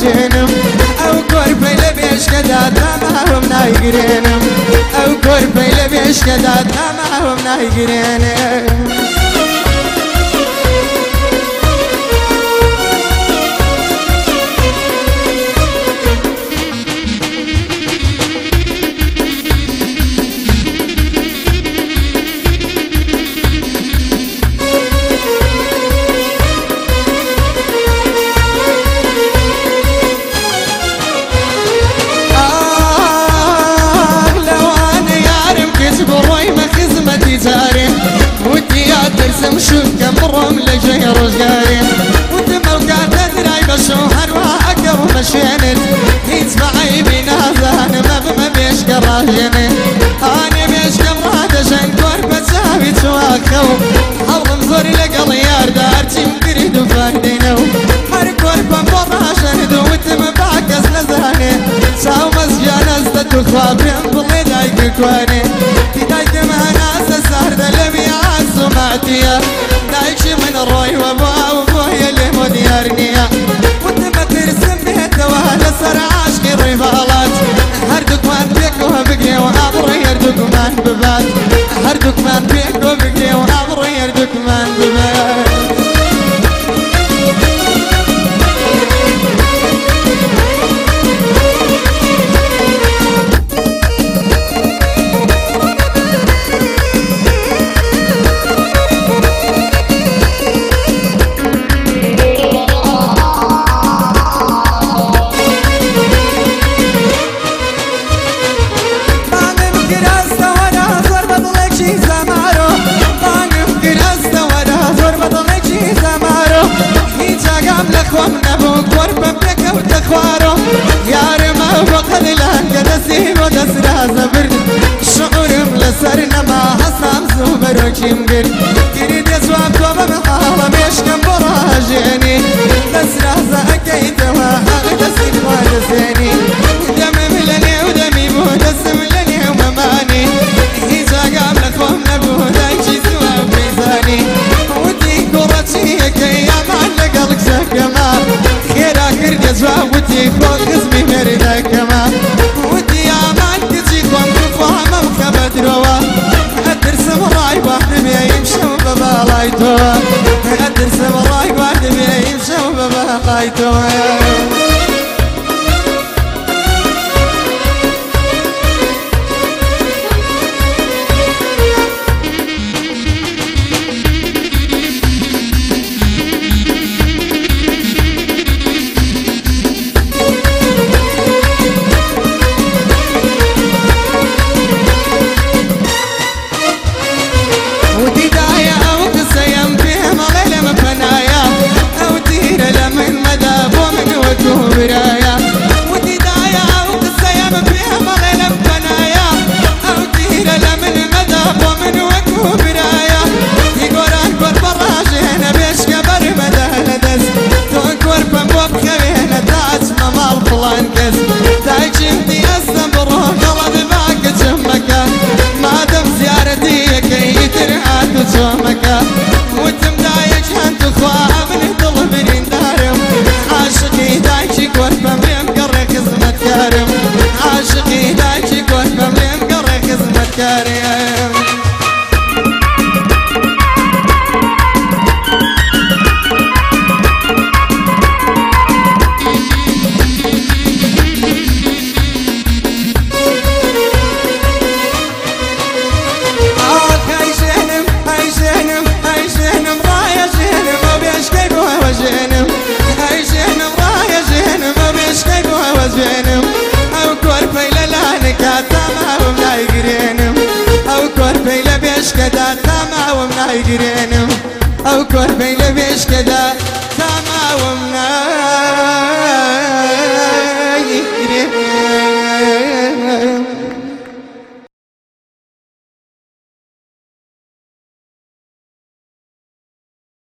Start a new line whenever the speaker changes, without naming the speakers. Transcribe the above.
جنم أو کرپی لبیش کدا داما هم نایگرینم أو کرپی لبیش کدا داما هم نایگرینم وتمە کاتەدرای بەشە هەروە ئەگەڕ مەشێنت هیچ بەعیبی نازانمە بمە بێشکە ڕاژێنێ ئانێ بێشکەم ڕادەژەن کۆر بە چاوی چواکە و هەڵم زۆری لەگەڵ یاردار چیم گری دووفاردێنە و هەر کۆر بەم بۆ ڕاشەن دووتمە باکەس نەزانێ چاو مەزگیانەستە توخوا پێم بڵێ دایکە کوانێ دایکەم هەناسە ساردە لەوی عاسوماتیە دایکی من ڕۆی وەبا پێکەوتە خوارۆ یارمە بەقەد لانگە دەستی بۆ دەسرازە برد شعورم لەسەر نەما هەسام زوو بەرۆکیم گرت باڵای تۆوە ئەترسم ڕای واردبێیم شەو بە करे تما ومنا يجرينم او كور بيلا بيش كدا تما ومنا